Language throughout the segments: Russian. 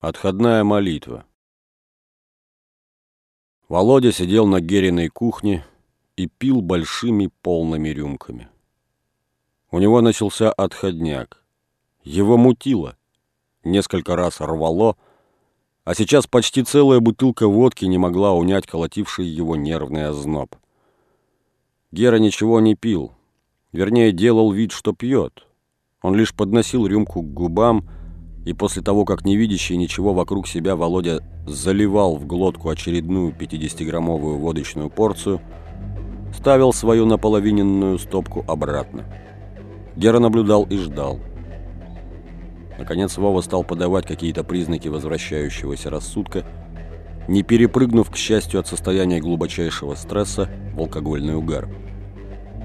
Отходная молитва. Володя сидел на Гериной кухне и пил большими полными рюмками. У него начался отходняк. Его мутило. Несколько раз рвало, а сейчас почти целая бутылка водки не могла унять колотивший его нервный озноб. Гера ничего не пил. Вернее, делал вид, что пьет. Он лишь подносил рюмку к губам и после того, как невидящий ничего вокруг себя Володя заливал в глотку очередную 50-граммовую водочную порцию, ставил свою наполовиненную стопку обратно. Гера наблюдал и ждал. Наконец Вова стал подавать какие-то признаки возвращающегося рассудка, не перепрыгнув, к счастью, от состояния глубочайшего стресса в алкогольный угар.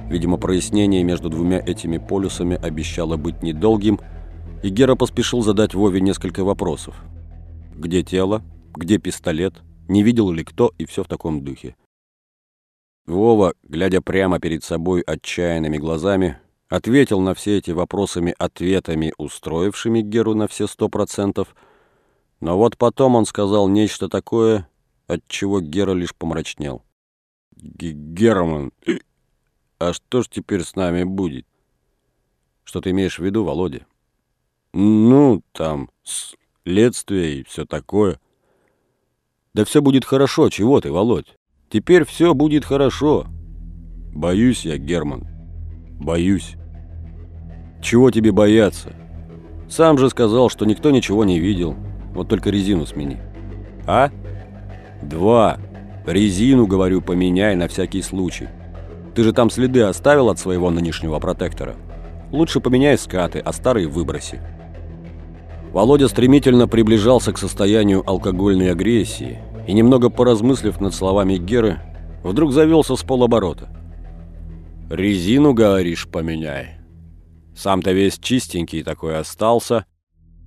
Видимо, прояснение между двумя этими полюсами обещало быть недолгим – и Гера поспешил задать Вове несколько вопросов. Где тело? Где пистолет? Не видел ли кто? И все в таком духе. Вова, глядя прямо перед собой отчаянными глазами, ответил на все эти вопросами ответами, устроившими Геру на все сто процентов, но вот потом он сказал нечто такое, от чего Гера лишь помрачнел. «Герман, а что ж теперь с нами будет?» «Что ты имеешь в виду, Володя?» Ну, там, следствие и все такое. Да все будет хорошо, чего ты, Володь? Теперь все будет хорошо. Боюсь я, Герман. Боюсь. Чего тебе бояться? Сам же сказал, что никто ничего не видел. Вот только резину смени. А? Два. Резину, говорю, поменяй на всякий случай. Ты же там следы оставил от своего нынешнего протектора. Лучше поменяй скаты, а старые выброси. Володя стремительно приближался к состоянию алкогольной агрессии и, немного поразмыслив над словами Геры, вдруг завелся с полоборота. «Резину, говоришь, поменяй. Сам-то весь чистенький такой остался,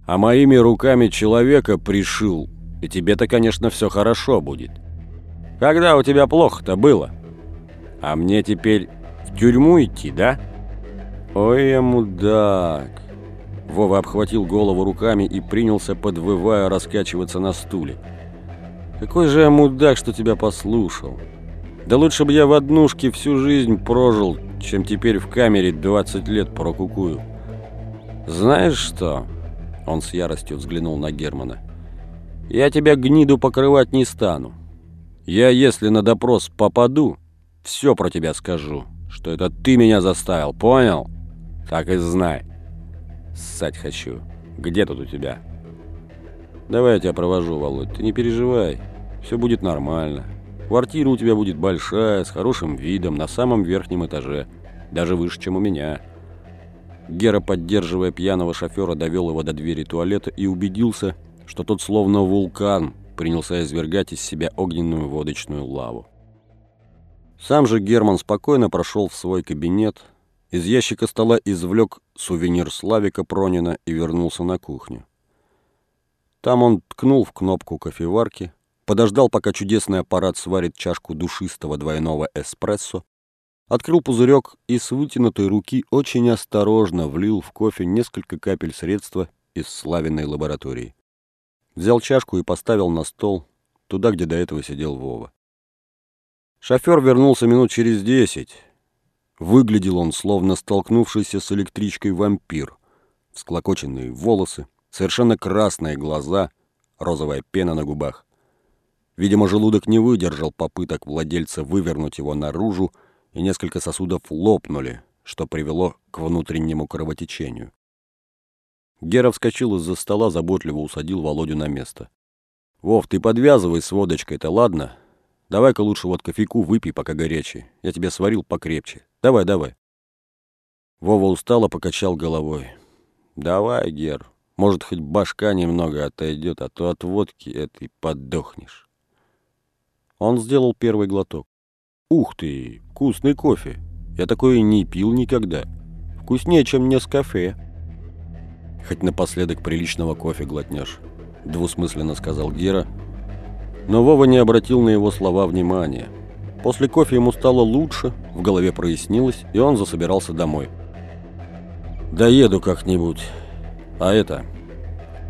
а моими руками человека пришил, и тебе-то, конечно, все хорошо будет. Когда у тебя плохо-то было? А мне теперь в тюрьму идти, да? Ой, я мудак!» Вова обхватил голову руками и принялся, подвывая, раскачиваться на стуле. «Какой же я мудак, что тебя послушал! Да лучше бы я в однушке всю жизнь прожил, чем теперь в камере 20 лет прокукую. Знаешь что?» Он с яростью взглянул на Германа. «Я тебя гниду покрывать не стану. Я, если на допрос попаду, все про тебя скажу, что это ты меня заставил, понял? Так и знай». Ссать хочу. Где тут у тебя? Давай я тебя провожу, Володь. Ты не переживай. Все будет нормально. Квартира у тебя будет большая, с хорошим видом, на самом верхнем этаже. Даже выше, чем у меня. Гера, поддерживая пьяного шофера, довел его до двери туалета и убедился, что тот словно вулкан принялся извергать из себя огненную водочную лаву. Сам же Герман спокойно прошел в свой кабинет, из ящика стола извлек сувенир Славика Пронина и вернулся на кухню. Там он ткнул в кнопку кофеварки, подождал, пока чудесный аппарат сварит чашку душистого двойного эспрессо, открыл пузырек и с вытянутой руки очень осторожно влил в кофе несколько капель средства из Славиной лаборатории. Взял чашку и поставил на стол, туда, где до этого сидел Вова. Шофер вернулся минут через десять, Выглядел он, словно столкнувшийся с электричкой вампир. Склокоченные волосы, совершенно красные глаза, розовая пена на губах. Видимо, желудок не выдержал попыток владельца вывернуть его наружу, и несколько сосудов лопнули, что привело к внутреннему кровотечению. Гера вскочил из-за стола, заботливо усадил Володю на место. «Вов, ты подвязывай с водочкой-то, ладно? Давай-ка лучше вот кофейку выпей, пока горячий. Я тебе сварил покрепче. Давай, давай. Вова устало покачал головой. Давай, Гер. Может, хоть башка немного отойдет, а то от водки этой подохнешь. Он сделал первый глоток. Ух ты, вкусный кофе. Я такое не пил никогда. Вкуснее, чем не с кафе. Хоть напоследок приличного кофе глотнешь, двусмысленно сказал Гера, но Вова не обратил на его слова внимания. После кофе ему стало лучше, в голове прояснилось, и он засобирался домой. «Доеду как-нибудь. А это...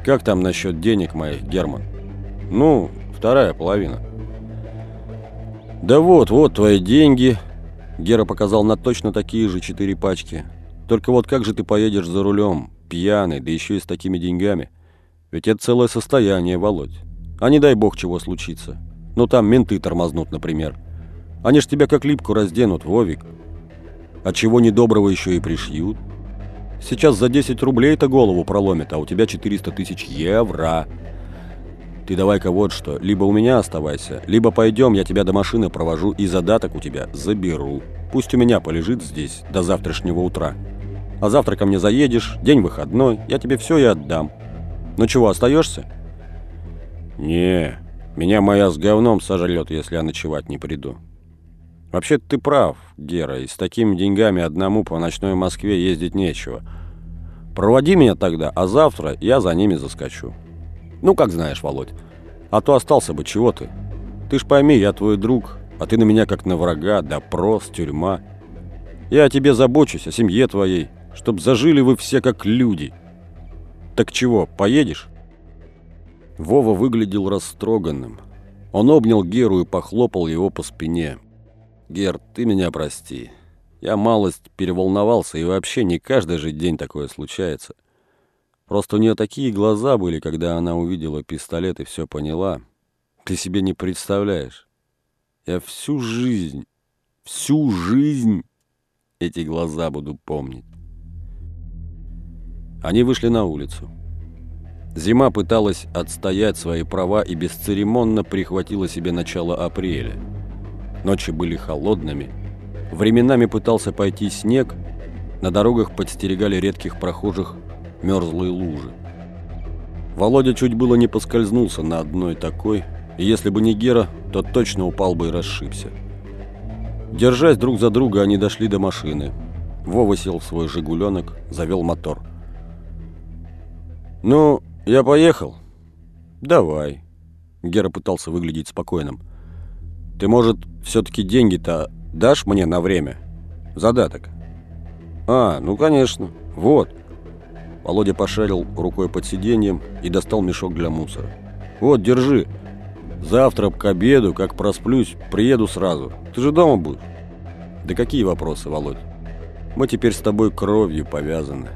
Как там насчет денег моих, Герман? Ну, вторая половина. Да вот, вот твои деньги. Гера показал на точно такие же четыре пачки. Только вот как же ты поедешь за рулем, пьяный, да еще и с такими деньгами? Ведь это целое состояние, Володь. А не дай бог чего случится. Ну там менты тормознут, например. Они ж тебя как липку разденут, Вовик. А чего недоброго еще и пришьют. Сейчас за 10 рублей-то голову проломит, а у тебя 400 тысяч евро. Ты давай-ка вот что, либо у меня оставайся, либо пойдем, я тебя до машины провожу и задаток у тебя заберу. Пусть у меня полежит здесь до завтрашнего утра. А завтра ко мне заедешь, день выходной, я тебе все и отдам. Ну чего, остаешься? Не, меня моя с говном сожрет, если я ночевать не приду. Вообще ты прав, Гера, и с такими деньгами одному по ночной Москве ездить нечего. Проводи меня тогда, а завтра я за ними заскочу. Ну, как знаешь, Володь. А то остался бы, чего ты? Ты ж пойми, я твой друг, а ты на меня как на врага, допрос, тюрьма. Я о тебе забочусь, о семье твоей, чтоб зажили вы все как люди. Так чего, поедешь?» Вова выглядел растроганным. Он обнял Геру и похлопал его по спине. «Гер, ты меня прости. Я малость переволновался, и вообще не каждый же день такое случается. Просто у нее такие глаза были, когда она увидела пистолет и все поняла. Ты себе не представляешь. Я всю жизнь, всю жизнь эти глаза буду помнить. Они вышли на улицу. Зима пыталась отстоять свои права и бесцеремонно прихватила себе начало апреля. Ночи были холодными. Временами пытался пойти снег. На дорогах подстерегали редких прохожих мерзлые лужи. Володя чуть было не поскользнулся на одной такой, и если бы не Гера, то точно упал бы и расшибся. Держась друг за друга, они дошли до машины. Вова сел в свой «Жигуленок», завел мотор. «Ну, я поехал?» «Давай». Гера пытался выглядеть спокойным. «Ты, может, все-таки деньги-то дашь мне на время? Задаток?» «А, ну, конечно. Вот». Володя пошарил рукой под сиденьем и достал мешок для мусора. «Вот, держи. Завтра к обеду, как просплюсь, приеду сразу. Ты же дома будешь?» «Да какие вопросы, Володь? Мы теперь с тобой кровью повязаны.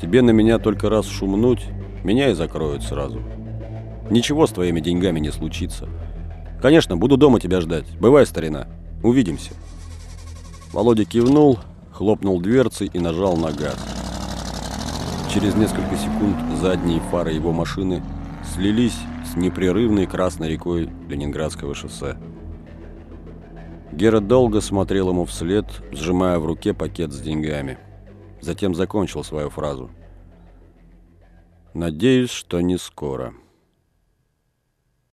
Тебе на меня только раз шумнуть, меня и закроют сразу. Ничего с твоими деньгами не случится. Конечно, буду дома тебя ждать. Бывай, старина. Увидимся». Володя кивнул, хлопнул дверцей и нажал на газ. Через несколько секунд задние фары его машины слились с непрерывной красной рекой Ленинградского шоссе. Гера долго смотрел ему вслед, сжимая в руке пакет с деньгами. Затем закончил свою фразу. «Надеюсь, что не скоро».